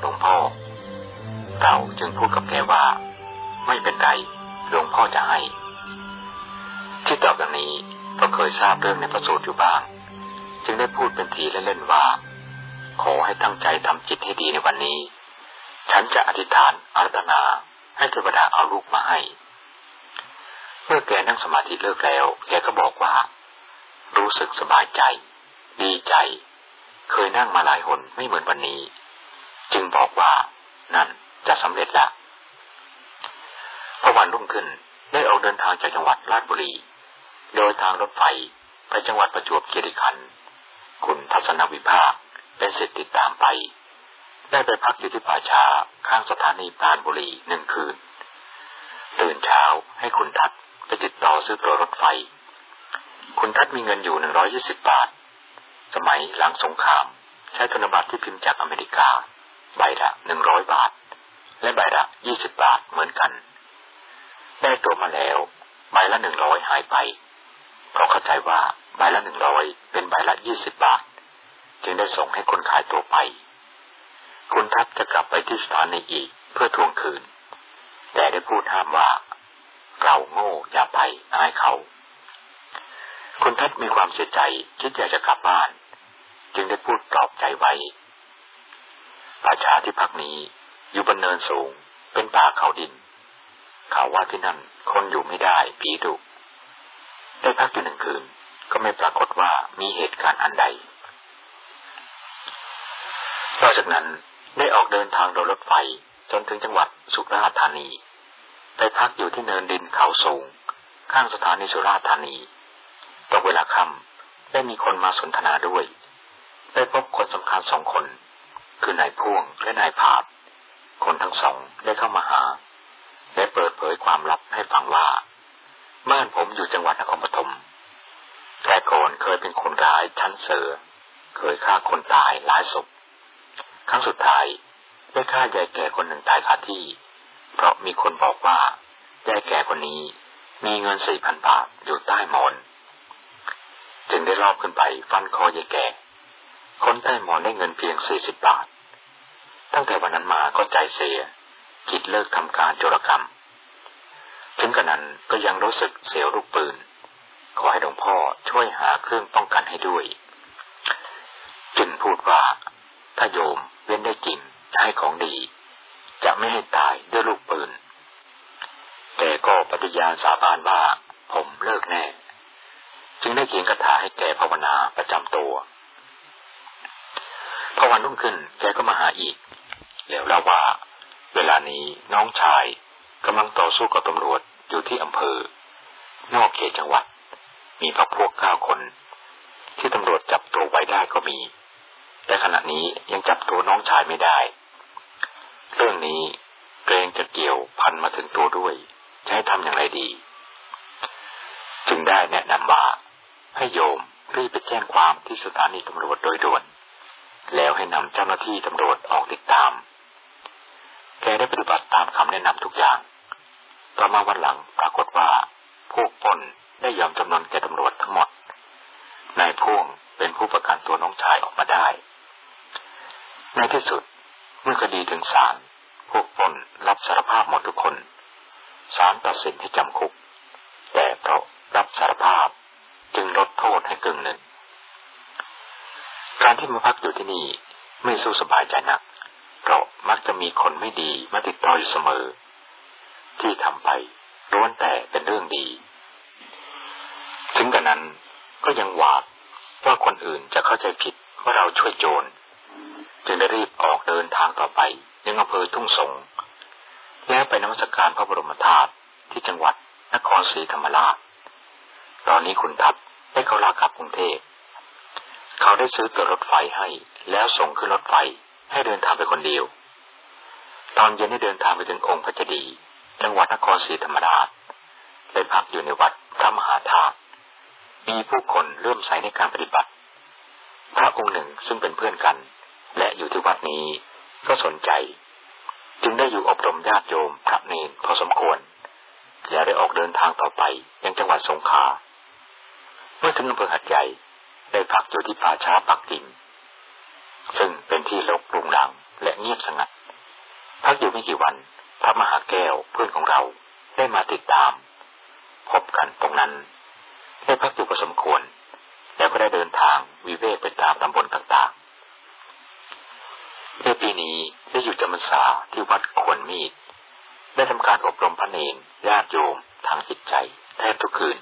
หลวงพ่อ เราจึงพูดกับแกว่า ไม่เป็นไรหลวงพ่อจะให้ ที่ตอบอย่างนี้ก็เคยทราบเรื่องในพระสูตรอยู่บ้าง จึงได้พูดเป็นทีเล่นๆว่า ขอให้ตั้งใจทำจิตให้ดีในวันนี้ ฉันจะอธิษฐานอารัธนาให้เทวดาเอาลูกมาให้ เมื่อแกนั่งสมาธิเลิกแล้ว แกก็บอกว่า รู้สึกสบายใจ ดีใจ เคยนั่งมาหลายหนไม่เหมือนวันนี้ จึงบอกว่านั่นจะสำเร็จละพอวันรุ่งขึ้นได้ออกเดินทางจากจังหวัดราชบุรี โดยทางรถไฟไปจังหวัดประจวบคีรีขันธ์คุณทัศนวิภาคเป็นสิทธิติดตามไป ได้ไปพักอยู่ที่ป่าช้าข้างสถานีปราณบุรีหนึ่งคืน ตื่นเช้าให้คุณทัศไปติดต่อซื้อตัวรถไฟ คุณทัศมีเงินอยู่หนึ่งร้อยี่สิบบาท สมัยหลังสงคราม ใช้ธนบัตรที่พิมพ์จากอเมริกา ใบละหนึ่งร้อยบาท และใบละยี่สิบบาทเหมือนกัน ได้ตัวมาแล้ว ใบละหนึ่งร้อยหายไป เพราะเข้าใจว่าใบละหนึ่งร้อยเป็นใบละยี่สิบบาท จึงได้ส่งให้คนขายตัวไป คุณทัพจะกลับไปที่สถานีอีกเพื่อทวงคืน แต่ได้พูดห้ามว่า เราโง่อย่าไปอายเขา คุณทัศมีความเสียใจคิดอยากจะกลับบ้าน จึงได้พูดปลอบใจไว้ ป่าช้าที่พักนี้อยู่บนเนินสูง เป็นป่าเขาดิน เขาว่าที่นั่นคนอยู่ไม่ได้ผีดุได้พักอยู่หนึ่งคืน ก็ไม่ปรากฏว่ามีเหตุการณ์อันใดนอกจากนั้นได้ออกเดินทางโดยรถไฟจนถึงจังหวัดสุราษฎร์ธานี ไปพักอยู่ที่เนินดินเขาสูง ข้างสถานีสุราษฎร์ธานีตกเวลาค่ำได้มีคนมาสนทนาด้วย ได้พบคนสำคัญสองคน คือนายพ่วงและนายผาดคนทั้งสองได้เข้ามาหา และเปิดเผยความลับให้ฟังว่าบ้านผมอยู่จังหวัดนครปฐมแต่ก่อนเคยเป็นคนร้ายชั้นเสือ เคยฆ่าคนตายหลายศพครั้งสุดท้ายได้ฆ่ายายแก่คนหนึ่งตายคาที่ เพราะมีคนบอกว่ายายแก่คนนี้มีเงินสี่พันบาทอยู่ใต้หมอน จึงได้รอบขึ้นไปฟันคอยายแก่ คนใต้หมอนได้เงินเพียงสี่สิบบาท ตั้งแต่วันนั้นมาก็ใจเสียคิดเลิกทำการโจรกรรม ถึงกระนั้นก็ยังรู้สึกเสียวลูกปืน ขอให้หลวงพ่อช่วยหาเครื่องป้องกันให้ด้วย จึงพูดว่า ถ้าโยมเว้นได้จริงจะให้ของดี จะไม่ให้ตายด้วยลูกปืน แต่ก็ปฏิญาณสาบานว่าผมเลิกแน่ จึงได้เขียนคาถาให้แกภาวนาประจำตัวพอวันรุ่งขึ้นแกก็มาหาอีก แล้วเล่าว่า เวลานี้น้องชายกำลังต่อสู้กับตำรวจอยู่ที่อำเภอ นอกเขตจังหวัด มีพักพวกเก้าคน ที่ตำรวจจับตัวไว้ได้ก็มี แต่ขณะนี้ยังจับตัวน้องชายไม่ได้ เรื่องนี้เกรงจะเกี่ยวพันมาถึงตัวด้วย จะให้ทำอย่างไรดี จึงได้แนะนำว่า ให้โยมรีบไปแจ้งความที่สถานีตำรวจโดยด่วน แล้วให้นำเจ้าหน้าที่ตำรวจออกติดตาม แกได้ปฏิบัติตามคำแนะนำทุกอย่างต่อมาวันหลังปรากฏว่าพวกปนได้ยอมจำนนแก่ตำรวจทั้งหมด นายพ่วงเป็นผู้ประกันตัวน้องชายออกมาได้ ในที่สุดเมื่อคดีถึงศาลพวกปนรับสารภาพหมดทุกคน ศาลตัดสินให้จำคุก แต่เพราะรับสารภาพจึงลดโทษให้กึ่งหนึ่ง การที่มาพักอยู่ที่นี่ไม่สู้สบายใจนัก เรามักจะมีคนไม่ดีมาติดต่ออยู่เสมอ ที่ทำไปล้วนแต่เป็นเรื่องดี ถึงกระนั้นก็ยังหวาดว่าคนอื่นจะเข้าใจผิดว่าเราช่วยโจร จึงได้รีบออกเดินทางต่อไปยังอำเภอทุ่งสง แล้วไปนมัสการพระบรมธาตุที่จังหวัดนครศรีธรรมราช ตอนนี้คุณทัพได้เขาลากลับกรุงเทพ เขาได้ซื้อตั๋วรถไฟให้แล้วส่งขึ้นรถไฟ ให้เดินทางไปคนเดียว ตอนเย็นได้เดินทางไปถึงองค์พระเจดีย์จังหวัดนครศรีธรรมราชได้พักอยู่ในวัดพระมหาธาตุมีผู้คนเริ่มใส่ในการปฏิบัติ พระองค์หนึ่งซึ่งเป็นเพื่อนกัน และอยู่ที่วัดนี้ก็สนใจ จึงได้อยู่อบรมญาติโยมพระเนนพอสมควร แล้วได้ออกเดินทางต่อไปยังจังหวัดสงขลาเมื่อถึงอำเภอหัดใหญ่ได้พักอยู่ที่ป่าช้าปักดิน ซึ่งเป็นที่ลกลุงหลังและเงียบสงัด พักอยู่ไม่กี่วัน พระมหาแก้วเพื่อนของเราได้มาติดตาม พบกันตรงนั้นได้พักอยู่พอสมควร แล้วก็ได้เดินทางวิเวกไปตามตำบลต่างๆในปีนี้ได้อยู่จำพรรษาที่วัดควรมีด ได้ทำการอบรมพระเนรญาติโยมทางจิตใจแทบทุกคืน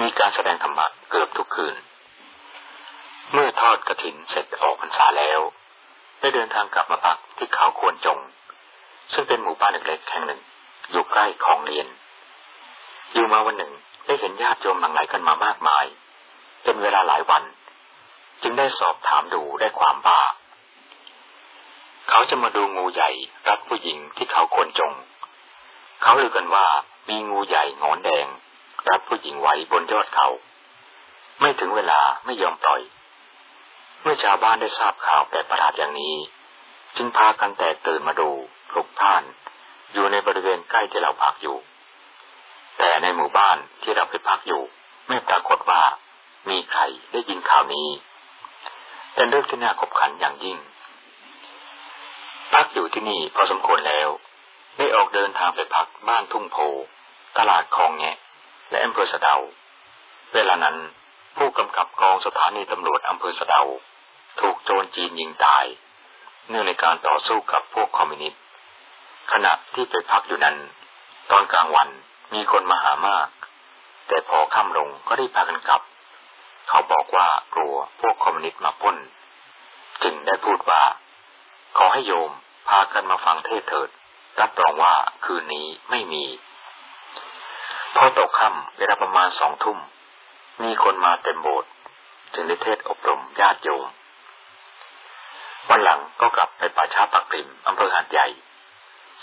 มีการแสดงธรรมะเกือบทุกคืน กระถินเสร็จออกพรรษาแล้ว ได้เดินทางกลับมาพักที่เขาควรจง ซึ่งเป็นหมู่บ้านเล็กๆแห่งหนึ่ง อยู่ใกล้ของเรียน อยู่มาวันหนึ่งได้เห็นญาติโยมหลั่งไหลกันมามากมาย เป็นเวลาหลายวัน จึงได้สอบถามดูได้ความว่าเขาจะมาดูงูใหญ่รัดผู้หญิงที่เขาควรจง เขาเลือกันว่ามีงูใหญ่งอนแดง รับผู้หญิงไว้บนยอดเขา ไม่ถึงเวลาไม่ยอมปล่อย มื่อชาวบ้านได้ทราบข่าวแปลกประหลาดอย่างนี้ จึงพากันแตกตื่นมาดูปลุกพ่าน อยู่ในบริเวณใกล้ที่เราพักอยู่ แต่ในหมู่บ้านที่เราไปพักอยู่ ไม่ปรากฏว่ามีใครได้ยินข่าวนี้เป็นเรื่องที่น่าขบขันอย่างยิ่ง พักอยู่ที่นี่พอสมควรแล้ว ได้ออกเดินทางไปพักบ้านทุ่งโพ ตลาดคลองแงะ และอำเภอสะเดา เวลานั้นผู้กำกับกองสถานีตำรวจอำเภอสะเดา ถูกโจรจีนยิงตาย เนื่องในการต่อสู้กับพวกคอมมิวนิสต์ขณะที่ไปพักอยู่นั้น ตอนกลางวันมีคนมาหามาก แต่พอค่ำลงก็ได้พากันกลับ เขาบอกว่ากลัวพวกคอมมิวนิสต์มาพ้น จึงได้พูดว่า ขอให้โยมพากันมาฟังเทศเถิด รับรองว่าคืนนี้ไม่มี พอตกค่ำเวลาประมาณสองทุ่ม มีคนมาเต็มโบสถ์จึงได้เทศอบรมญาติโยม วันหลังก็กลับไปป่าช้าปักปิมอำเภอหาดใหญ่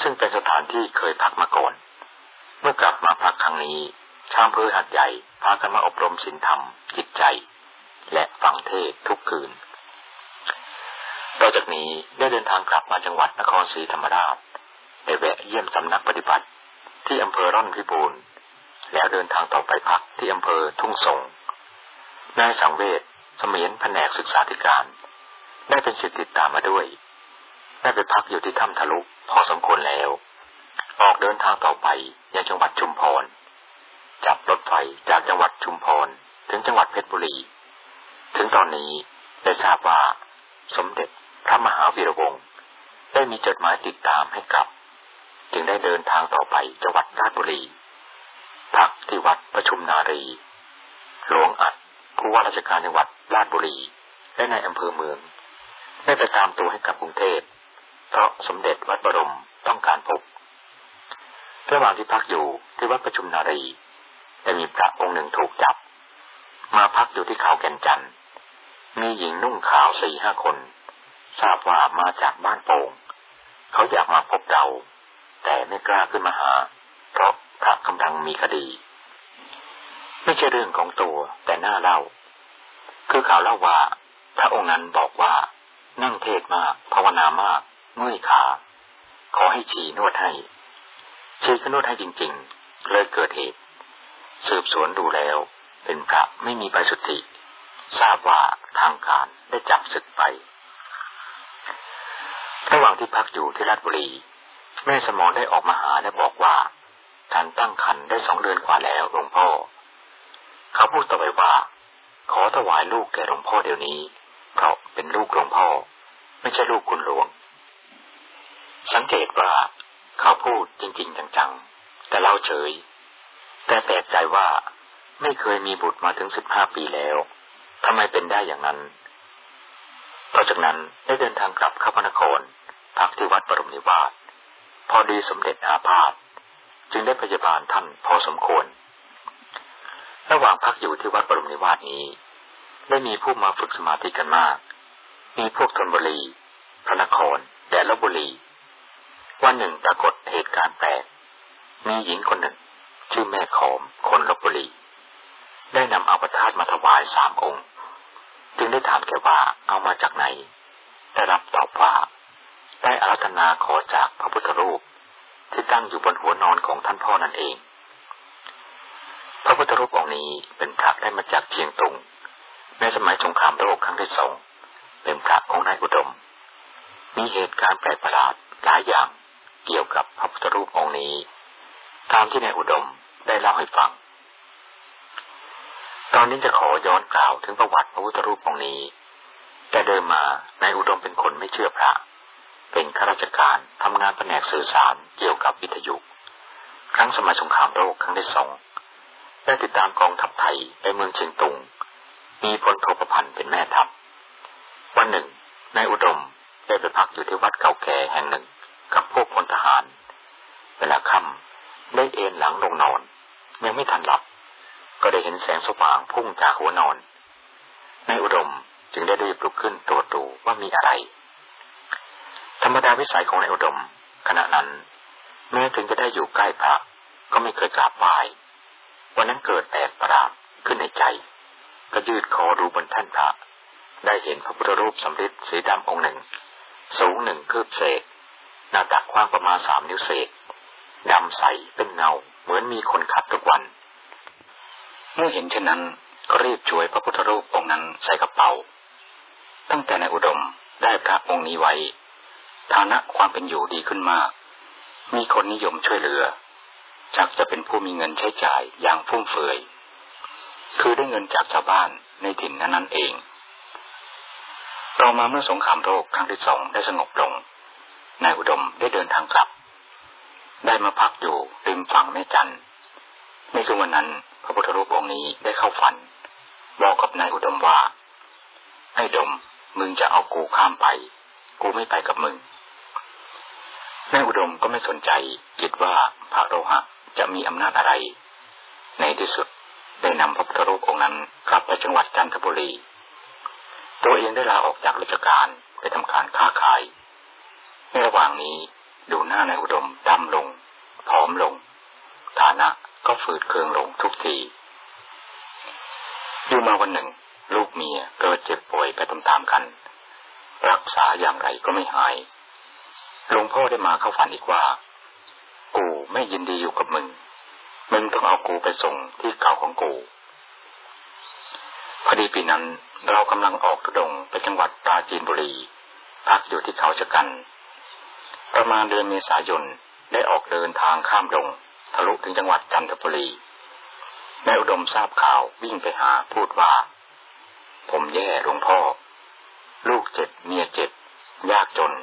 ซึ่งเป็นสถานที่เคยพักมาก่อน เมื่อกลับมาพักครั้งนี้ชาวอำเภอหาดใหญ่พากันมาอบรมศีลธรรม จิตใจ และฟังเทศทุกคืนต่อจากนี้ได้เดินทางกลับมาจังหวัดนครศรีธรรมราชได้แวะเยี่ยมสำนักปฏิบัติ ที่อำเภอร่อนพิบูลแล้วเดินทางต่อไปพักที่อำเภอทุ่งสงนายสังเวชเสมียนแผนกศึกษาธิการ ได้เป็นสิทธิติดตามมาด้วย ได้ไปพักอยู่ที่ถ้ำทะลุพอสมควรแล้ว ออกเดินทางต่อไปยังจังหวัดชุมพร จับรถไฟจากจังหวัดชุมพรถึงจังหวัดเพชรบุรี ถึงตอนนี้ได้ทราบว่า สมเด็จพระมหาวีระวงศ์ได้มีจดหมายติดตามให้กลับ จึงได้เดินทางต่อไปจังหวัดราชบุรี พักที่วัดประชุมนารี หลวงอัดผู้ว่าราชการจังหวัดราชบุรี และในอำเภอเมือง ได้ไปตามตัวให้กับกรุงเทพเพราะสมเด็จวัดบรมต้องการพบระหว่างที่พักอยู่ที่วัดประชุมนารีได้มีพระองค์หนึ่งถูกจับ มาพักอยู่ที่เขาแก่นจันทร์มีหญิงนุ่งขาวสี่ห้าคน ทราบว่ามาจากบ้านโป่งเขาอยากมาพบเรา แต่ไม่กล้าขึ้นมาหา เพราะพระกำลังมีคดี ไม่ใช่เรื่องของตัวแต่น่าเล่า คือข่าวเล่าว่า พระองค์นั้นบอกว่า นั่งเทศมาก ภาวนามาก เมื่อยขา ขอให้ชีนวดให้ ชีก็นวดให้จริง ๆ เลยเกิดเหตุ สืบสวนดูแล้ว เป็นพระไม่มีใบสุทธิ ทราบว่าทางการได้จับศึกไป ระหว่างที่พักอยู่ที่ราชบุรี แม่สมองได้ออกมาหาและบอกว่าท่านตั้งครรภ์ได้สองเดือนกว่าแล้วหลวงพ่อ เขาพูดต่อไปว่า ขอถวายลูกแก่หลวงพ่อเดี๋ยวนี้ เพราะเป็นลูกหลวงพ่อ ไม่ใช่ลูกคุณหลวง สังเกตว่าเขาพูดจริง ๆ จังๆ แต่เล่าเฉย แต่แปลกใจว่าไม่เคยมีบุตรมาถึงสิบห้าปีแล้วทำไมเป็นได้อย่างนั้นต่อจากนั้นได้เดินทางกลับเข้าพระนครพักที่วัดบรมนิวาสพอดีสมเด็จอาพาธจึงได้พยาบาลท่านพอสมควร ระหว่างพักอยู่ที่วัดบรมนิวาสนี้ ได้มีผู้มาฝึกสมาธิกันมาก มีพวกธนบุรี พระนครและลบบุรี วันหนึ่งปรากฏเหตุการณ์แปลก มีหญิงคนหนึ่ง ชื่อแม่ขอม คนลบบุรี ได้นำอาปทาตมาถวายสามองค์ จึงได้ถามแกว่าเอามาจากไหน ได้รับตอบว่าได้อารัธนาขอจากพระพุทธรูป ที่ตั้งอยู่บนหัวนอนของท่านพ่อนั่นเอง พระพุทธรูปองค์นี้เป็นพระได้มาจากเชียงตุง สมัยสงครามโลกครั้งที่สองเป็นพระของนายอุดม มีเหตุการณ์แปลกประหลาดหลายอย่างเกี่ยวกับพระพุทธรูปองค์นี้ ตามที่ในอุดมได้เล่าให้ฟัง ตอนนี้จะขอย้อนกล่าวถึงประวัติพระพุทธรูปองค์นี้ แต่เดิมมาในอุดมเป็นคนไม่เชื่อพระ เป็นข้าราชการทำงานแผนกสื่อสารเกี่ยวกับวิทยุ ครั้งสมัยสงครามโลกครั้งที่สองได้ติดตามกองทัพไทยไปเมืองเชียงตุง มีพลโทประพันธ์เป็นแม่ทัพ วันหนึ่งนายอุดมได้ไปพักอยู่ที่วัดเก่าแก่แห่งหนึ่งกับพวกพลทหาร เวลาค่ำได้เอนหลังลงนอน ยังไม่ทันหลับ ก็ได้เห็นแสงสว่างพุ่งจากหัวนอนนายอุดมจึงได้รีบลุกขึ้นตรวจดูว่ามีอะไร ธรรมดาวิสัยของนายอุดม ขณะนั้นแม้ถึงจะได้อยู่ใกล้พระก็ไม่เคยกราบไหว้วันนั้นเกิดแตกประหลาดขึ้นในใจ ก็ยืดคอดูบนแท่นพระ ได้เห็นพระพุทธรูปสำริดสีดำองค์หนึ่ง สูงหนึ่งคืบเศษ หน้าตักกว้างประมาณสามนิ้วเศษดำใสเป็นเงาเหมือนมีคนขัดทุกวัน เมื่อเห็นเช่นนั้นก็รีบช่วยพระพุทธรูปองค์นั้นใส่กระเป๋า ตั้งแต่ในอุดมได้พระองค์นี้ไว้ ฐานะความเป็นอยู่ดีขึ้นมาก มีคนนิยมช่วยเหลือชักจะเป็นผู้มีเงินใช้จ่ายอย่างฟุ่มเฟือย คือได้เงินจากชาวบ้านในถิ่นนั้นนั่นเองต่อมาเมื่อสงครามโลกครั้งที่สองได้สงบลง นายอุดมได้เดินทางกลับ ได้มาพักอยู่ริมฝั่งแม่จันในคืนวันนั้น พระพุทธรูปองค์นี้ได้เข้าฝัน บอกกับนายอุดมว่า ไอ้ดมมึงจะเอากูข้ามไป กูไม่ไปกับมึงนายอุดมก็ไม่สนใจคิดว่าพระโลหะจะมีอำนาจอะไร ในที่สุด ได้นำพระพุทธรูปองค์นั้นกลับไปจังหวัดจันทบุรี ตัวเองได้ลาออกจากราชการไปทำการค้าขาย ในระหว่างนี้ดูหน้านายอุดมดำลง ผอมลง ฐานะก็ฝืดเคืองลงทุกที อยู่มาวันหนึ่ง ลูกเมียเกิดเจ็บป่วยไปตามๆกัน รักษาอย่างไรก็ไม่หาย หลวงพ่อได้มาเข้าฝันอีกว่า กูไม่ยินดีอยู่กับมึง มึงต้องเอากูไปส่งที่เก่าของกู พอดีปีนั้นเรากำลังออกทุดงไปจังหวัดปราจีนบุรี พักอยู่ที่เขาชะกัน ประมาณเดือนเมษายนได้ออกเดินทางข้ามดง ทะลุถึงจังหวัดจันทบุรีนายอุดมทราบข่าววิ่งไปหาพูดว่า ผมแย่หลวงพ่อ ลูกเจ็บเมียเจ็บ ยากจน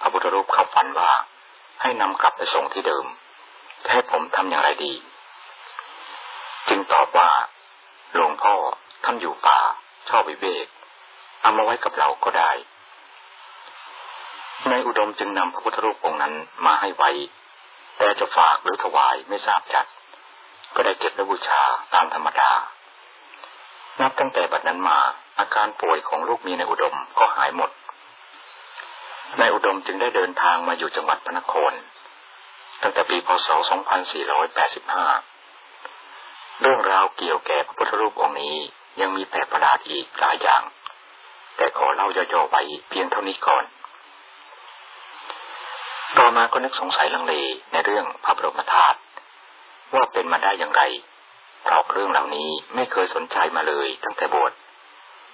พระพุทธรูปเข้าฝันว่า ให้นำกลับไปส่งที่เดิมให้ผมทำอย่างไรดี จึงตอบว่า หลวงพ่อท่านอยู่ป่า ชอบวิเวก เอามาไว้กับเราก็ได้ในอุดมจึงนำพระพุทธรูปองค์นั้นมาให้ไว้ แต่จะฝากหรือถวายไม่ทราบจัด ก็ได้เก็บไว้บูชาตามธรรมดา นับตั้งแต่บัดนั้นมาอาการป่วยของลูกมีในอุดมก็หายหมดนายอุดมจึงได้เดินทางมาอยู่จังหวัดพระนคร ตั้งแต่ปีพศ 2485 เรื่องราวเกี่ยวแก่พระพุทธรูปองค์นี้ยังมีแปลกประหลาดอีกหลายอย่าง แต่ขอเล่าย่อๆไว้เพียงเท่านี้ก่อนต่อมาก็นึกสงสัยลังเลในเรื่องพระบรมธาตุว่าเป็นมาได้อย่างไรเพราะเรื่องเหล่านี้ไม่เคยสนใจมาเลยตั้งแต่บวช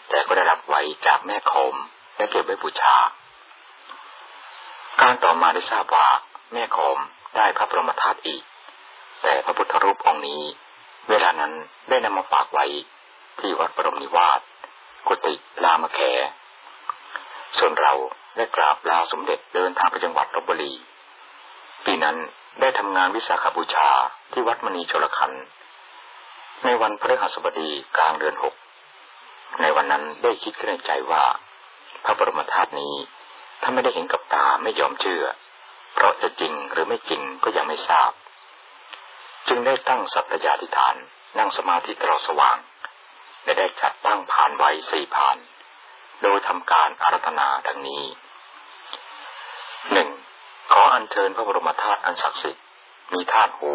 แต่ก็ได้รับไว้จากแม่คมและเก็บไว้บูชา การต่อมาได้ทราบว่าแม่คมได้พระบรมธาตุอีก แต่พระพุทธรูปองค์นี้ เวลานั้นได้นำมาฝากไว้ที่วัดบรมนิวาสกุฏิลามแข ส่วนเราได้กราบลาสมเด็จเดินทางไปจังหวัดลบบุรี ปีนั้นได้ทำงานวิสาขบูชาที่วัดมณีโชลคัน ในวันพฤหัสบดีกลางเดือนหก ในวันนั้นได้คิดขึ้นในใจว่า พระบรมธาตุนี้ถ้าไม่ได้เห็นกับตาไม่ยอมเชื่อ เพราะจะจริงหรือไม่จริงก็ยังไม่ทราบ จึงได้ตั้งสัตยาธิฐาน นั่งสมาธิตลอดสว่างและได้จัดตั้งผ่านไว้สี่ผ่าน โดยทำการอารัธนาดังนี้หนึ่งขออัญเชิญพระบรมธาตุอันศักดิ์สิทธิ์มีธาตุหู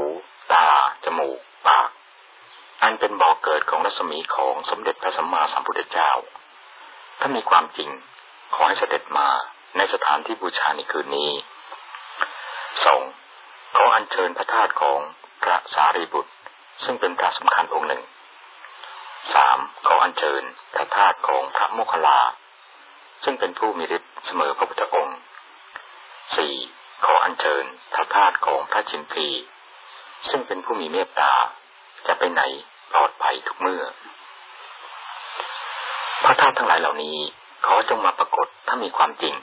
ตา จมูก ปาก อันเป็นบ่อกเกิดของรัศมีของสมเด็จพระสัมมาสัมพุทธเจ้า ถ้ามีความจริง ขอให้เสด็จมาในสถานที่บูชาในคืนนี้สองขออัญเชิญพระธาตุของ พระสารีบุตร ซึ่งเป็นพระสำคัญองค์หนึ่งสามขออัญเชิญพระธาตุของพระโมคคัลลา ซึ่งเป็นผู้มีฤทธิ์เสมอพระพุทธองค์สี่ขออัญเชิญพระธาตุของพระชิมพีซึ่งเป็นผู้มีเมตตาจะไปไหนปลอดภัยทุกเมื่อ พระธาตุทั้งหลายเหล่านี้ขอจงมาปรากฏถ้ามีความจริง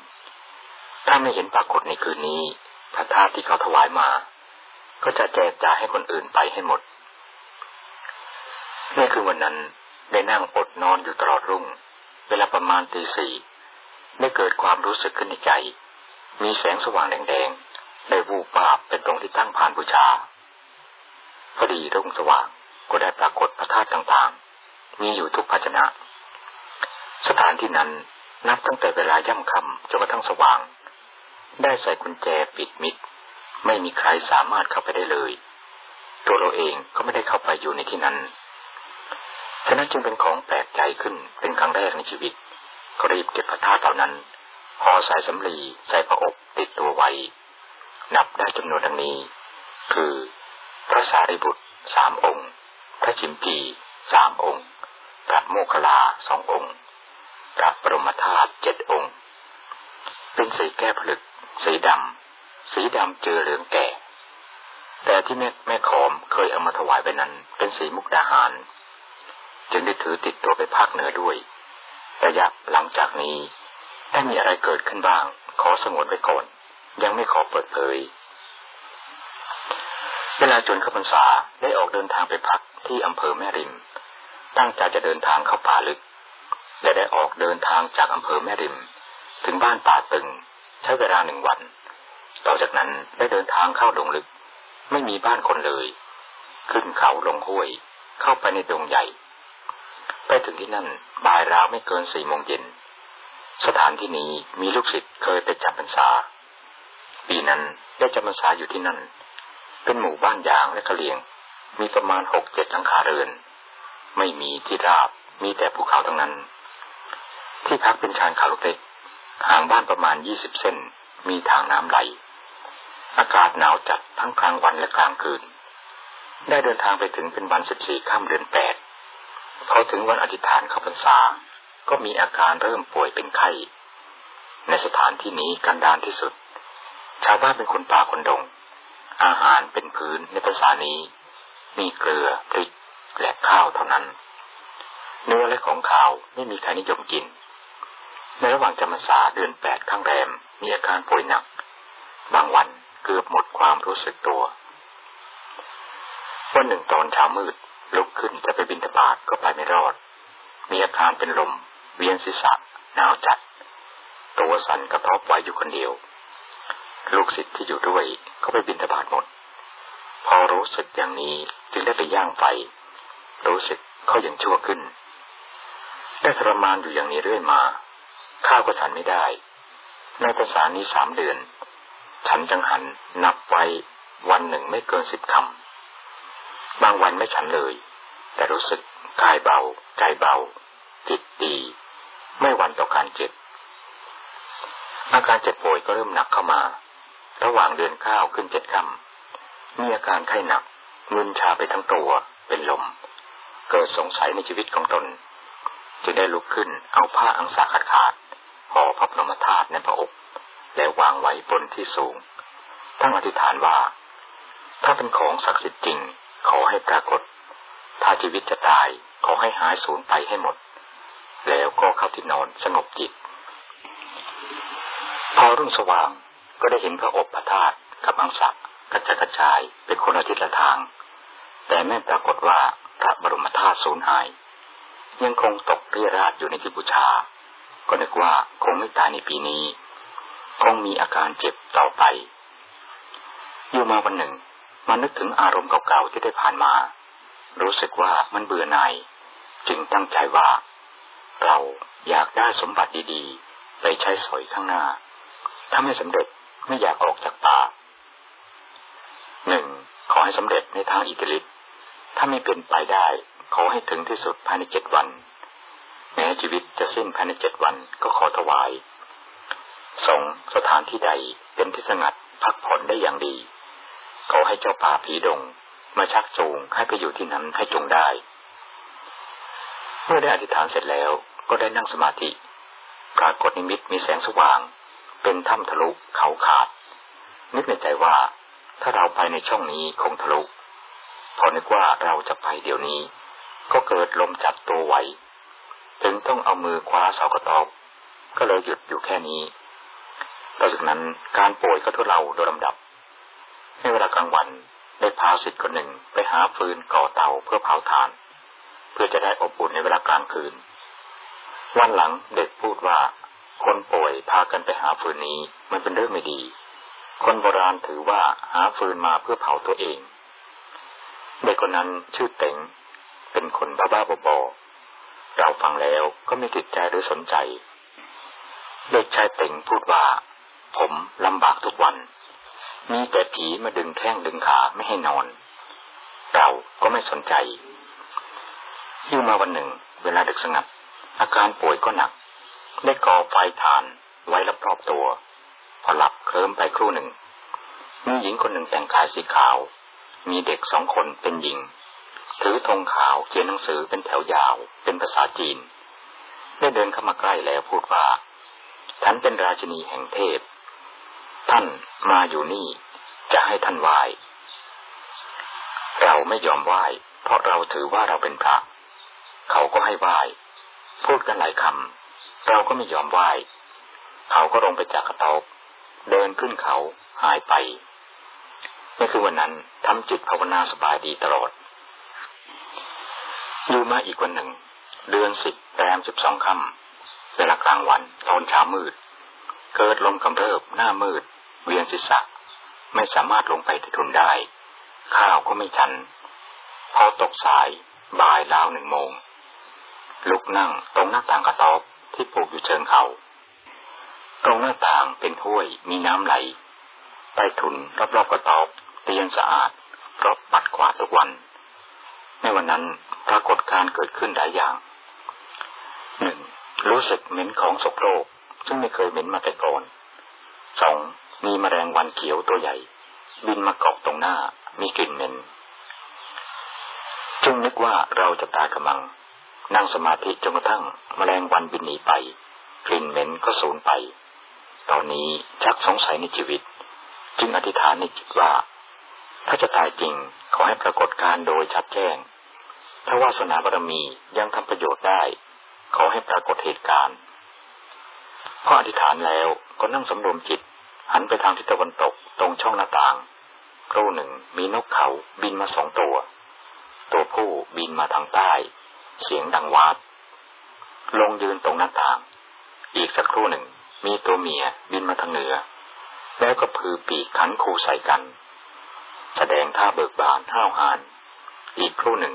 ถ้าไม่เห็นปรากฏในคืนนี้ พระธาตุที่เขาถวายมา ก็จะแจกจ่ายให้คนอื่นไปให้หมดเมื่คืนวันนั้นได้นั่งอดนอนอยู่ตลอดรุ่ง เวลาประมาณตีสี่ได้เกิดความรู้สึกขึ้นในใจ มีแสงสว่างแดงๆได้วูบวาบเป็นตรงที่ตั้งผ่านบูชา พอดีรุ่งสว่างก็ได้ปรากฏพระธาตุต่างๆ มีอยู่ทุกภาชนะ สถานที่นั้นนับตั้งแต่เวลาย่ำค่ำจนกระทั่งสว่าง ได้ใส่กุญแจปิดมิด ไม่มีใครสามารถเข้าไปได้เลย ตัวเราเองก็ไม่ได้เข้าไปอยู่ในที่นั้น ฉะนั้นจึงเป็นของแปลกใจขึ้นเป็นครั้งแรกในชีวิต ก็รีบเก็บพระธาตุเหล่านั้นห่อใส่สำลีใส่พระอบติดตัวไว้ นับได้จำนวนดังนี้ คือพระสารีบุตรสามองค์ พระชิมพีสามองค์พระโมคคลาสององค์พระบรมธาตุเจ็ดองค์ เป็นสีแก้ผลึก สีดำ สีดำเจอเหลืองแก่ แต่ที่แม่แม่ขอมเคยเอามาถวายไปนั้น เป็นสีมุกดาหาร จึงได้ถือติดตัวไปภาคเหนือด้วย ระยะหลังจากนี้ ถ้ามีอะไรเกิดขึ้นบ้าง ขอสงวนไว้ก่อน ยังไม่ขอเปิดเผย เวลาจนขพรรษาได้ออกเดินทางไปพักที่อำเภอแม่ริม ตั้งใจจะเดินทางเข้าป่าลึกและได้ออกเดินทางจากอำเภอแม่ริม ถึงบ้านป่าตึง ใช้เวลาหนึ่งวัน ต่อจากนั้นได้เดินทางเข้าดงลึก ไม่มีบ้านคนเลย ขึ้นเขาลงห้วย เข้าไปในดงใหญ่ ไปถึงที่นั่นบ่ายราวไม่เกินสี่โมงเย็น สถานที่นี้มีลูกศิษย์เคยไปจำพรรษา ปีนั้นได้จำพรรษาอยู่ที่นั่น เป็นหมู่บ้านยางและกะเลียง มีประมาณหกเจ็ดหลังคาเรือน ไม่มีที่ราบ มีแต่ภูเขาทั้งนั้น ที่พักเป็นชานเขาเล็กห่างบ้านประมาณยี่สิบเส้น มีทางน้ำไหล อากาศหนาวจัดทั้งกลางวันและกลางคืน ได้เดินทางไปถึงเป็นวันสิบสี่ค่ำเดือนแปดพอถึงวันอธิษฐานเข้าพรรษา ก็มีอาการเริ่มป่วยเป็นไข้ ในสถานที่นี้กันดานที่สุด ชาวบ้านเป็นคนป่าคนดง อาหารเป็นพื้นในภาษานี้ มีเกลือพริกและข้าวเท่านั้น เนื้อและของข้าวไม่มีใครนิยมกิน ในระหว่างจำพรรษาเดือนแปดข้างแรมมีอาการป่วยหนัก บางวันเกือบหมดความรู้สึกตัววันหนึ่งตอนเช้ามืดลุกขึ้นจะไปบินทบาทก็ไปไม่รอด มีอาการเป็นลม เวียนศีรษะหนาวจัด ตัวสั่นกระทบไว้อยู่คนเดียว ลูกศิษย์ที่อยู่ด้วยเขาไปบินทบาทหมด พอรู้สึกอย่างนี้จึงได้ไปย่างไฟ รู้สึกเขายังชั่วขึ้นได้ทรมานอยู่อย่างนี้เรื่อยมา ข้าวก็ฉันไม่ได้ ในภาษานี้สามเดือน ฉันจังหันนับไว้วันหนึ่งไม่เกินสิบคำ บางวันไม่ฉันเลย แต่รู้สึกกายเบา ใจเบา จิตดี ไม่หวั่นต่อการเจ็บ อาการเจ็บป่วยก็เริ่มหนักเข้ามา ระหว่างเดือนข้าวขึ้นเจ็ดคำมีอาการไข้หนักเงินชาไปทั้งตัวเป็นลม เกิดสงสัยในชีวิตของตนจึงได้ลุกขึ้นเอาผ้าอังสาขาดขาด ห่อพระพรหมธาตุในพระอกแล้ววางไว้บนที่สูง ทั้งอธิษฐานว่า ถ้าเป็นของศักดิ์สิทธิ์จริง ขอให้ปรากฏ ถ้าชีวิตจะตายขอให้หายสูญไปให้หมด แล้วก็เข้าที่นอนสงบจิต พอรุ่งสว่างก็ได้เห็นพระอบพระธาตุกับอังสะกระจกระจายเป็นคนละทิศละทาง แต่ไม่ปรากฏว่าพระบรมธาตุสูญหาย ยังคงตกเรียราดอยู่ในที่บูชา ก็นึกว่าคงไม่ตายในปีนี้ คงมีอาการเจ็บต่อไป อยู่มาวันหนึ่งมานึกถึงอารมณ์เก่าๆที่ได้ผ่านมา รู้สึกว่ามันเบื่อหน่ายจึงตั้งใจว่า เราอยากได้สมบัติดีๆ ไปใช้สอยข้างหน้า ถ้าไม่สำเร็จไม่อยากออกจากป่าหนึ่งขอให้สำเร็จในทางอิทธิฤทธิ์ถ้าไม่เป็นไปได้ ขอให้ถึงที่สุดภายในเจ็ดวัน แม้ชีวิตจะสิ้นภายในเจ็ดวันก็ขอถวายสองสถานที่ใดเป็นที่สงัดพักผ่อนได้อย่างดี ขอให้เจ้าป่าผีดง มาชักจูงให้ไปอยู่ที่นั้นให้จงได้ เมื่อได้อธิษฐานเสร็จแล้วก็ได้นั่งสมาธิ ปรากฏนิมิตมีแสงสว่าง เป็นถ้ำทะลุเขาขาด นึกในใจว่าถ้าเราไปในช่องนี้คงทะลุพอนึกว่าเราจะไปเดี๋ยวนี้ ก็เกิดลมจับตัวไหว ถึงต้องเอามือคว้าเสากระตอบ ก็เลยหยุดอยู่แค่นี้ต่อจากนั้นการป่วยก็ทุเลาโดยลำดับ ในเวลากลางวันได้พาสิทธิ์คนหนึ่งไปหาฟืนก่อเตาเพื่อเผาถ่าน เพื่อจะได้อบอุ่นในเวลากลางคืน วันหลังเด็กพูดว่า คนป่วยพากันไปหาฟืนนี้มันเป็นเรื่องไม่ดี คนโบราณถือว่าหาฟืนมาเพื่อเผาตัวเอง เด็กคนนั้นชื่อเต็งเป็นคนบ้าๆบอ เราฟังแล้วก็ไม่ติดใจหรือสนใจ เด็กชายเต็งพูดว่า ผมลำบากทุกวัน มีแต่ผีมาดึงแข้งดึงขาไม่ให้นอน เราก็ไม่สนใจยิ่งมาวันหนึ่ง เวลาดึกสงัด อาการป่วยก็หนัก ได้ก่อไฟทานไว้รอบๆตัว พอหลับเคลิ้มไปครู่หนึ่งมีหญิงคนหนึ่งแต่งกายสีขาว มีเด็กสองคนเป็นหญิง ถือธงขาวเขียนหนังสือเป็นแถวยาว ภาษาจีน ได้เดินเข้ามาใกล้แล้วพูดว่าฉันเป็นราชินีแห่งเทพ ท่านมาอยู่นี่ จะให้ท่านไหว้เราไม่ยอมไหว้ เพราะเราถือว่าเราเป็นพระ เขาก็ให้ไหว้พูดกันหลายคำเราก็ไม่ยอมไหว้เขาก็ลงไปจากกระต๊อบเดินขึ้นเขาหายไปนี่คือวันนั้นทำจิตภาวนาสบายดีตลอด อยู่มาอีกวันหนึ่ง เดือนสิบแรมสิบสองคำเวลากลางวันตอนเช้ามืด เกิดลมกำเริบหน้ามืด เวียนศีรษะ ไม่สามารถลงไปที่ทุนได้ ข้าวก็ไม่ชัน พอตกสายบ่ายราวหนึ่งโมง ลุกนั่งตรงหน้าต่างกระต๊อบที่ปลูกอยู่เชิงเขา ตรงหน้าต่างเป็นห้วยมีน้ำไหลใต้ทุนรอบๆกระต๊อบเตียนสะอาดรบปัดกวาดทุกวัน ในวันนั้นปรากฏการเกิดขึ้นหลายอย่าง หนึ่งรู้สึกเหม็นของสกโรกซึ่งไม่เคยเหม็นมาแต่ก่อนสองมีแมลงวันเขียวตัวใหญ่ บินมาเกาะตรงหน้า มีกลิ่นเหม็นจึงนึกว่าเราจะตายกำลัง นั่งสมาธิจนกระทั่งมแมลงวันบินหนีไป กลิ่นเหม็นก็สูญไป ตอนนี้ชักสงสัยในชีวิต จึงอธิษฐานในจิตว่า ถ้าจะตายจริงขอให้ปรากฏการโดยชัดแจ้ง ถ้าวาสนาบารมียังทำประโยชน์ได้ ขอให้ปรากฏเหตุการณ์พออธิษฐานแล้วก็นั่งสำรวมจิต หันไปทางทิศตะวันตกตรงช่องหน้าต่างครู่หนึ่งมีนกเขาบินมาสองตัว ตัวผู้บินมาทางใต้ เสียงดังวาด ลงยืนตรงหน้าต่าง อีกสักครู่หนึ่ง มีตัวเมียบินมาทางเหนือ แล้วก็พือปีกขันคูใส่กัน แสดงท่าเบิกบานห้าวหาญอีกครู่หนึ่ง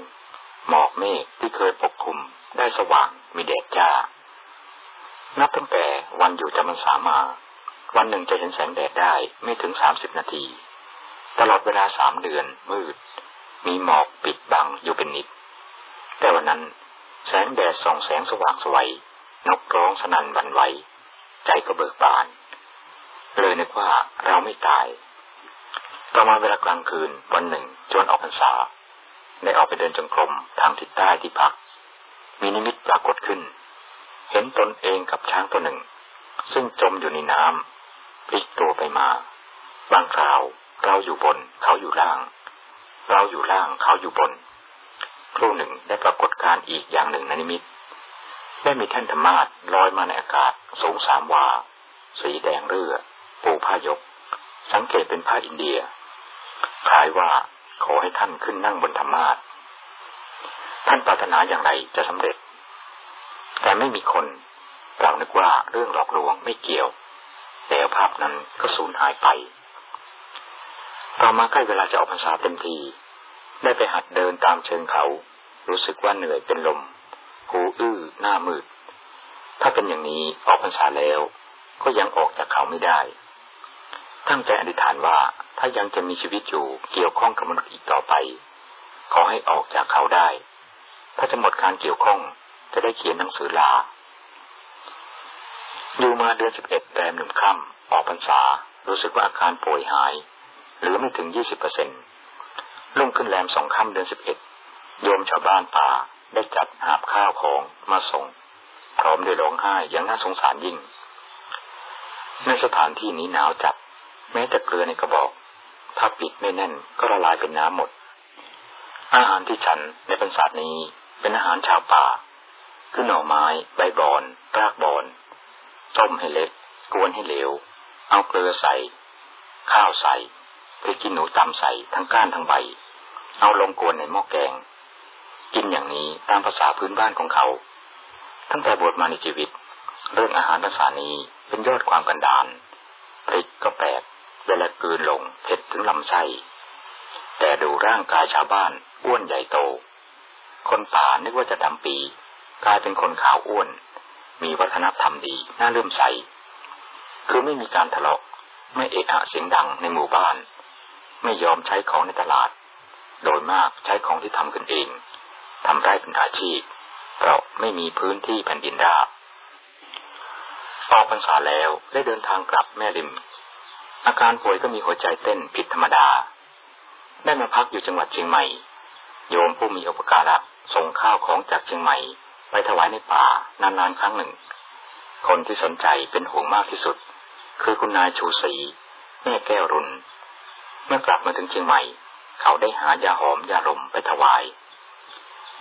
หมอกเมฆที่เคยปกคลุม ได้สว่างมีแดดจ้า นับตั้งแต่วันอยู่จำพรรษามา วันหนึ่งจะเห็นแสงแดดได้ไม่ถึงสามสิบนาที ตลอดเวลาสามเดือนมืด มีหมอกปิดบังอยู่เป็นนิด แต่วันนั้นแสงแดดส่องแสงสว่างสวัยนกร้องสนั่นวันไหวใจก็เบิกบาน เลยนึกว่าเราไม่ตายต่อมาเวลากลางคืนวันหนึ่งจนออกพรรษาได้ออกไปเดินจงกรมทางทิศใต้ที่พัก มีนิมิตปรากฏขึ้น เห็นตนเองกับช้างตัวหนึ่ง ซึ่งจมอยู่ในน้ำพลิกตัวไปมา บางคราวเราอยู่บนเขาอยู่ล่าง เราอยู่ล่างเขาอยู่บน ครู่หนึ่งได้ปรากฏการอีกอย่างหนึ่งในนิมิต ได้มีแท่นธรรมาสลอยมาในอากาศสูงสามวา สีแดงเรือปูผ้ายก สังเกตเป็นผ้าอินเดียคล้ายว่าขอให้ท่านขึ้นนั่งบนธรรมาส ท่านปรารถนาอย่างไรจะสำเร็จ แต่ไม่มีคนเรานึกว่าเรื่องหลอกลวงไม่เกี่ยว แต่ภาพนั้นก็สูญหายไปต่อมาใกล้เวลาจะออกพรรษาเต็มทีได้ไปหัดเดินตามเชิงเขา รู้สึกว่าเหนื่อยเป็นลม หูอื้อหน้ามืด ถ้าเป็นอย่างนี้ออกพรรษาแล้ว ก็ยังออกจากเขาไม่ได้ ตั้งใจอธิษฐานว่าถ้ายังจะมีชีวิตอยู่เกี่ยวข้องกับมนุษย์อีกต่อไป ขอให้ออกจากเขาได้ ถ้าจะหมดการเกี่ยวข้อง จะได้เขียนหนังสือลา อยู่มาเดือนสิบเอ็ดแรมหนึ่งค่ำออกพรรษา รู้สึกว่าอาการป่วยหายหลือไม่ถึงยี่สิบเปอร์เซ็นต์ลุ่งขึ้นแรมสองค่ำเดือนสิบเอ็ดโยมชาวบ้านป่าได้จัดหาบข้าวของมาส่ง พร้อมด้วยร้องไห้อย่างน่าสงสารยิ่ง ในสถานที่นี้หนาวจัด แม้แต่เกลือในกระบอก ถ้าปิดไม่แน่นก็ละลายเป็นน้ำหมด อาหารที่ฉันในบรรษานี้ เป็นอาหารชาวป่า คือหน่อไม้ ใบบอนรากบอน ต้มให้เล็ก กวนให้เหลว เอาเกลือใส่ ข้าวใส่พริกขี้หนูตำใส่ทั้งก้านทั้งใบ เอาลงกวนในหม้อแกง กินอย่างนี้ตามภาษาพื้นบ้านของเขาตั้งแต่บวชมาในชีวิต เรื่องอาหารภาษานี้เป็นยอดความกันดานพริกก็แปลกเวลากืนลงเผ็ดถึงลำไส้แต่ดูร่างกายชาวบ้านอ้วนใหญ่โต คนป่านึกว่าจะดำปีกลายเป็นคนขาวอ้วน มีวัฒนธรรมดีน่าเลื่อมใส คือไม่มีการทะเลาะ ไม่เอะอะเสียงดังในหมู่บ้าน ไม่ยอมใช้ของในตลาด โดยมากใช้ของที่ทำกันเองทำไร่เป็นอาชีพ เพราะไม่มีพื้นที่แผ่นดินราบออกพรรษาแล้วได้เดินทางกลับแม่ริม อาการป่วยก็มีหัวใจเต้นผิดธรรมดา ได้มาพักอยู่จังหวัดเชียงใหม่ โยมผู้มีอุปการะส่งข้าวของจากเชียงใหม่ ไปถวายในป่านานๆครั้งหนึ่ง คนที่สนใจเป็นห่วงมากที่สุด คือคุณนายชูศรีแม่แก้วรุนเมื่อกลับมาถึงเชียงใหม่ เขาได้หายาหอมยาลมไปถวาย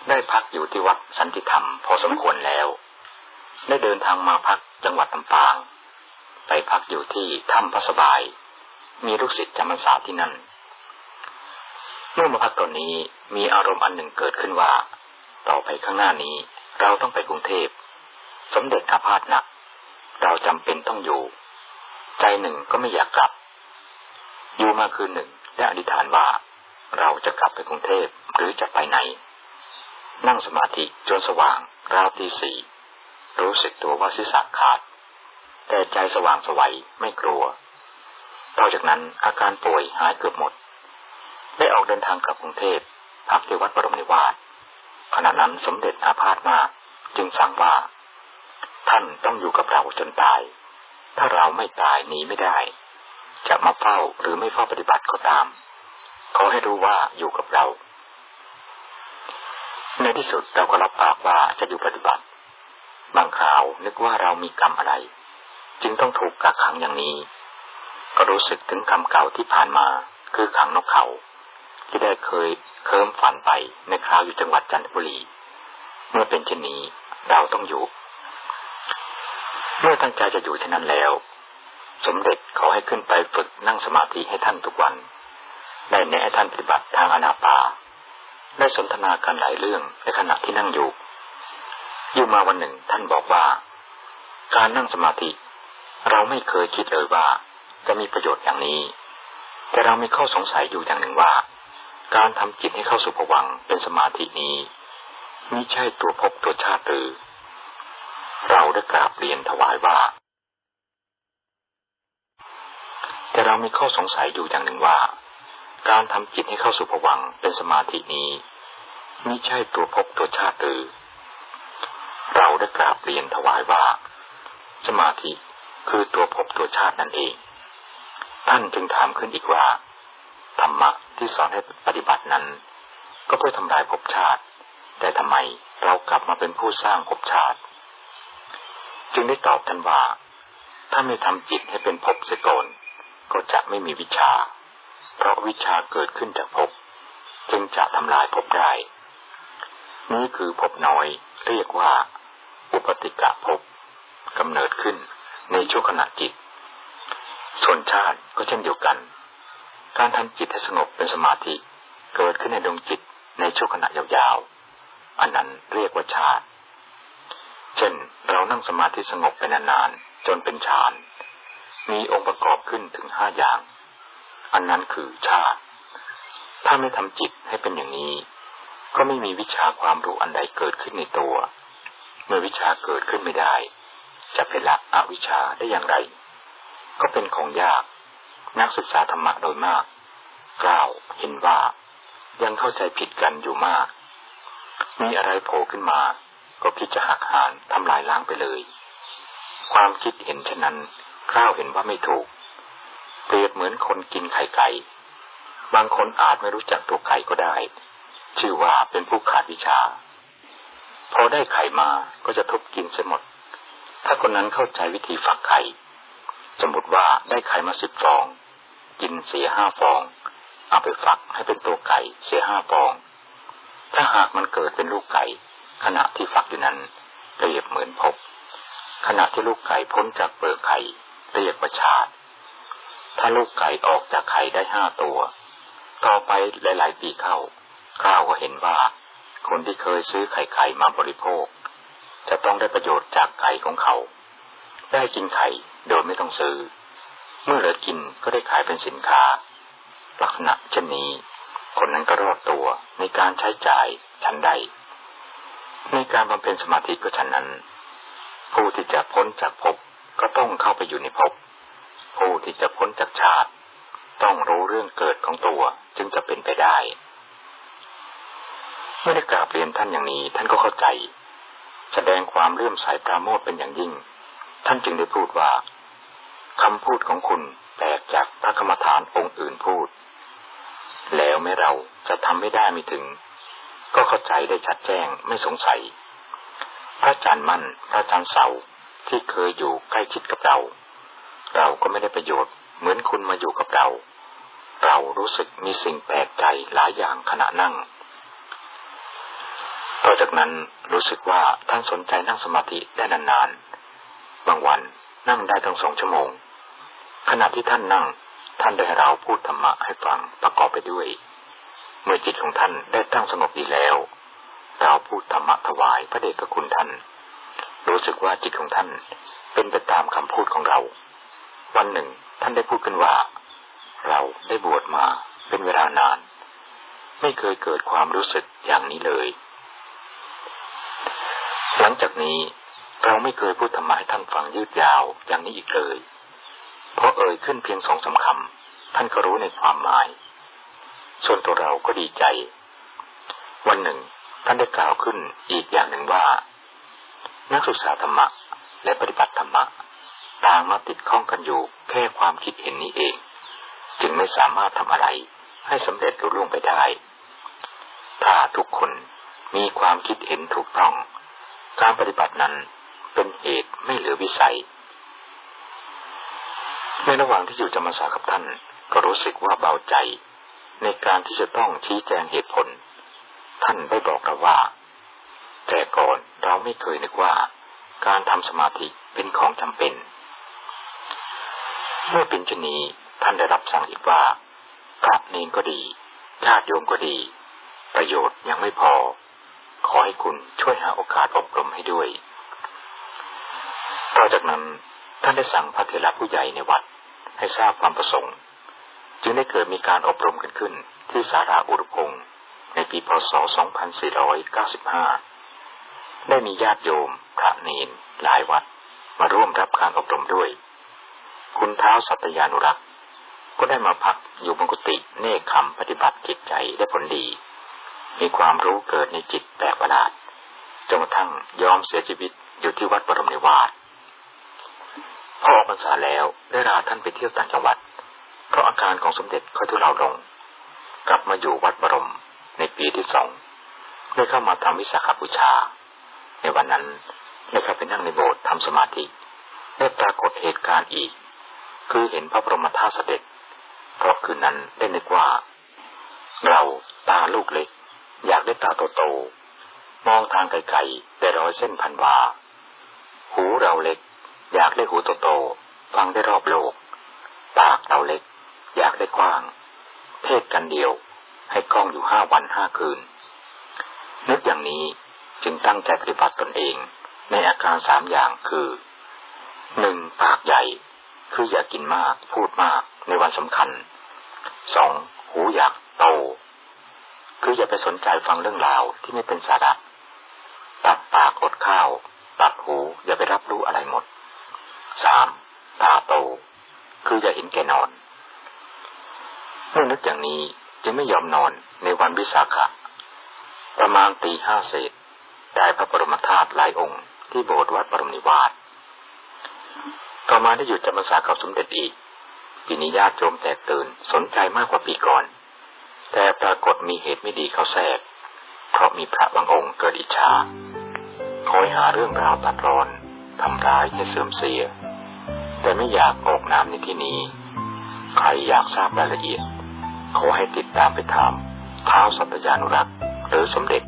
ได้พักอยู่ที่วัดสันติธรรมพอสมควรแล้ว ได้เดินทางมาพักจังหวัดลำปาง ไปพักอยู่ที่ถ้ำพระสบาย มีลูกศิษย์จำพรรษาที่นั่น เมื่อมาพักตอนนี้มีอารมณ์อันหนึ่งเกิดขึ้นว่า ต่อไปข้างหน้านี้เราต้องไปกรุงเทพ สมเด็จอาพาธหนัก เราจำเป็นต้องอยู่ ใจหนึ่งก็ไม่อยากกลับ อยู่มาคืนหนึ่งได้อธิษฐานว่า เราจะกลับไปกรุงเทพหรือจะไปไหน นั่งสมาธิจนสว่างราวตีสี่รู้สึกตัวว่าศีรษะขาด แต่ใจสว่างสวัยไม่กลัวต่อจากนั้นอาการป่วยหายเกือบหมด ได้ออกเดินทางกลับกรุงเทพพักที่วัดบรมนิวาสขณะนั้นสมเด็จอาพาธมากจึงสั่งว่า ท่านต้องอยู่กับเราจนตาย ถ้าเราไม่ตายหนีไม่ได้ จะมาเฝ้าหรือไม่เฝ้าปฏิบัติก็ตามขอให้รู้ว่าอยู่กับเรา ในที่สุดเราก็รับปากว่าจะอยู่ปฏิบัติ บางคราวนึกว่าเรามีกรรมอะไร จึงต้องถูกกักขังอย่างนี้ ก็รู้สึกถึงกรรมเก่าที่ผ่านมาคือขังนกเขา ที่ได้เคยเคิมฝันไปในคราวอยู่จังหวัดจันทบุรี เมื่อเป็นเช่นนี้เราต้องอยู่ เมื่อตั้งใจจะอยู่เช่นนั้นแล้ว สมเด็จเขาให้ขึ้นไปฝึกนั่งสมาธิให้ท่านทุกวัน ได้แนะท่านปฏิบัติทางอนาปา ได้สนทนากันหลายเรื่องในขณะที่นั่งอยู่ อยู่มาวันหนึ่งท่านบอกว่า การนั่งสมาธิ เราไม่เคยคิดเลยว่าจะมีประโยชน์อย่างนี้ แต่เรามีข้อสงสัยอยู่อย่างหนึ่งว่า การทำจิตให้เข้าสู่ภวังเป็นสมาธินี้มิใช่ตัวภพตัวชาติหรือ เราได้กราบเรียนถวายว่า แต่เรามีข้อสงสัยอยู่อย่างหนึ่งว่า การทำจิตให้เข้าสู่ภวังเป็นสมาธินี้มิใช่ตัวภพตัวชาติหรือ เราได้กราบเรียนถวายว่า สมาธิคือตัวภพตัวชาตินั่นเอง ท่านจึงถามขึ้นอีกว่า ธรรมะที่สอนให้ปฏิบัตินั้น ก็เพื่อทำลายภพชาติ แต่ทำไมเรากลับมาเป็นผู้สร้างภพชาติ จึงได้ตอบท่านว่า ถ้าไม่ทำจิตให้เป็นภพเสียก่อนก็จะไม่มีวิชา เพราะวิชาเกิดขึ้นจากภพจึงจะทำลายภพได้ นี่คือภพน้อยเรียกว่า อุปติกะภพกำเนิดขึ้นในช่วงขณะจิต ส่วนชาติก็เช่นเดียวกัน การทำจิตให้สงบเป็นสมาธิเกิดขึ้นในดวงจิตในช่วงขณะยาวๆ อันนั้นเรียกว่าชาติเช่น เรานั่งสมาธิสงบไปนานๆ จนเป็นฌาน มีองค์ประกอบขึ้นถึงห้าอย่าง อันนั้นคือชาติถ้าไม่ทำจิตให้เป็นอย่างนี้ ก็ไม่มีวิชาความรู้อันใดเกิดขึ้นในตัว เมื่อวิชาเกิดขึ้นไม่ได้ จะเป็นละอวิชาได้อย่างไร ก็เป็นของยาก นักศึกษาธรรมะโดยมาก กล่าวเห็นว่ายังเข้าใจผิดกันอยู่มาก มีอะไรโผล่ขึ้นมา ก็คิดจะหักหานทำลายล้างไปเลย ความคิดเห็นเช่นนั้นกล่าวเห็นว่าไม่ถูก เปรียบเหมือนคนกินไข่ไก่บางคนอาจไม่รู้จักตัวไก่ก็ได้ ชื่อว่าเป็นผู้ขาดวิชา พอได้ไข่มาก็จะทุบกินเสียหมด ถ้าคนนั้นเข้าใจวิธีฝักไข่ สมมติว่าได้ไข่มาสิบฟอง กินเสียห้าฟอง เอาไปฝักให้เป็นตัวไก่เสียห้าฟอง ถ้าหากมันเกิดเป็นลูกไก่ ขณะที่ฝักอยู่นั้นเรียบเหมือนพบ ขณะที่ลูกไก่พ้นจากเปลือกไข่เรียกว่าชาติ ถ้าลูกไก่ออกจากไข่ได้ห้าตัว ต่อไปหลาย ๆ ปีเข้าข้าวก็เห็นว่า คนที่เคยซื้อไข่ไข่มาบริโภค จะต้องได้ประโยชน์จากไข่ของเขา ได้กินไข่โดยไม่ต้องซื้อ เมื่อเหลือกินก็ได้ขายเป็นสินค้า ลักษณะเช่นนี้ คนนั้นก็รอดตัวในการใช้จ่ายชั้นใด ในการบำเพ็ญสมาธิก็ฉันนั้น ผู้ที่จะพ้นจากภพก็ต้องเข้าไปอยู่ในภพผู้ที่จะพ้นจากชาติ ต้องรู้เรื่องเกิดของตัวจึงจะเป็นไปได้เมื่อได้กราบเรียนท่านอย่างนี้ท่านก็เข้าใจ แสดงความเลื่อมใสปราโมทเป็นอย่างยิ่ง ท่านจึงได้พูดว่า คำพูดของคุณแปลกจากพระกรรมฐานองค์อื่นพูด แล้วแม้เราจะทำไม่ได้ไม่ถึง ก็เข้าใจได้ชัดแจ้งไม่สงสัย พระอาจารย์มั่นพระอาจารย์เสาที่เคยอยู่ใกล้ชิดกับเรา เราก็ไม่ได้ประโยชน์เหมือนคุณมาอยู่กับเรา เรารู้สึกมีสิ่งแปลกใจหลายอย่างขณะนั่งต่อจากนั้นรู้สึกว่าท่านสนใจนั่งสมาธิได้นานๆ บางวันนั่งได้ทั้งสองชั่วโมง ขณะที่ท่านนั่ง ท่านได้เราพูดธรรมะให้ฟังประกอบไปด้วย เมื่อจิตของท่านได้ตั้งสงบดีแล้ว เราพูดธรรมะถวายพระเดชพระคุณท่าน รู้สึกว่าจิตของท่านเป็นไปตามคำพูดของเรา วันหนึ่ง ท่านได้พูดกันว่า เราได้บวชมาเป็นเวลานาน ไม่เคยเกิดความรู้สึกอย่างนี้เลย หลังจากนี้เราไม่เคยพูดธรรมะให้ท่านฟังยืดยาวอย่างนี้อีกเลย เพราะเอ่ยขึ้นเพียงสองสาคำท่านก็รู้ในความหมาย ส่วนตัวเราก็ดีใจ วันหนึ่ง ท่านได้กล่าวขึ้นอีกอย่างหนึ่งว่า นักศึกษาธรรมะและปฏิบัติธรรมะต่างมาติดข้องกันอยู่แค่ความคิดเห็นนี้เอง จึงไม่สามารถทำอะไรให้สำเร็จรุ่ล่วงไปได้ ถ้าทุกคนมีความคิดเห็นถูกต้อง การปฏิบัตินั้นเป็นเหตุไม่เหลือวิสัย ในระหว่างที่อยู่จำพรรษากับท่าน ก็รู้สึกว่าเบาใจ ในการที่จะต้องชี้แจงเหตุผล ท่านได้บอกเราว่า แต่ก่อนเราไม่เคยนึกว่า การทำสมาธิเป็นของจำเป็น เมื่อเป็นชนี้ท่านได้รับสั่งอีกว่าพระเนนก็ดีญาติโยมก็ดี ประโยชน์ยังไม่พอ ขอให้คุณช่วยหาโอกาสอบรมให้ด้วย ต่อจากนั้นท่านได้สั่งพระเถระผู้ใหญ่ในวัด ให้ทราบความประสงค์ จึงได้เกิดมีการอบรมกันขึ้นที่สาราอุรุพงศ์ในปีพศ 2495 ได้มีญาติโยม พระเนนหลายวัด มาร่วมรับการอบรมด้วย คุณเท้าสัตยานุรักษ์ก็ได้มาพักอยู่บนกุฏิเนคขำปฏิบัติจิตใจได้ผลดี มีความรู้เกิดในจิตแปลกประหลาดจนกระทั่งยอมเสียชีวิตอยู่ที่วัดบรมนิวาส พอออกพรรษาแล้วได้ลาท่านไปเที่ยวต่างจังหวัด เพราะอาการของสมเด็จค่อยทุเลาลง กลับมาอยู่วัดบรมในปีที่สองได้เข้ามาทำวิสาขบูชา ในวันนั้นได้เข้าไปนั่งในโบสถ์ทำสมาธิได้ปรากฏเหตุการณ์อีก คือเห็นพระบรมธาตุเสด็จ เพราะคืนนั้นได้นึกว่า เราตาลูกเล็ก อยากได้ตาโตๆมองทางไกลๆได้ร้อยเส้นพันวา หูเราเล็ก อยากได้หูโตๆฟังได้รอบโลก ปากเราเล็ก อยากได้กว้าง เทศกันเดียว ให้กล้องอยู่ห้าวันห้าคืน นึกอย่างนี้จึงตั้งใจปฏิบัติตนเองในอาการสามอย่างคือหนึ่งปากใหญ่ คืออยากกินมากพูดมากในวันสำคัญสองหูอยากโต คืออย่าไปสนใจฟังเรื่องราวที่ไม่เป็นสาระตัดปากอดข้าว ตัดหูอย่าไปรับรู้อะไรหมด สามตาโต คืออย่าเห็นแก่นอน เมื่อนึกอย่างนี้จึงไม่ยอมนอนในวันวิสาขะ ประมาณตีห้าเศษ ได้พระบรมธาตุหลายองค์ที่โบสถ์วัดบรมนิวาสต่อมาได้หยุดจำพรรษากับสมเด็จอีกปีนี้ญาติโยมแตกตื่นสนใจมากกว่าปีก่อน แต่ปรากฏมีเหตุไม่ดีเข้าแทรก เพราะมีพระบางองค์เกิดอิจฉาคอยหาเรื่องราวตัดร้อน ทำร้ายให้เสื่อมเสีย แต่ไม่อยากออกนามในที่นี้ ใครอยากทราบรายละเอียด ขอให้ติดตามไปถามท้าวสัตยานุรักษ์หรือสมเด็จ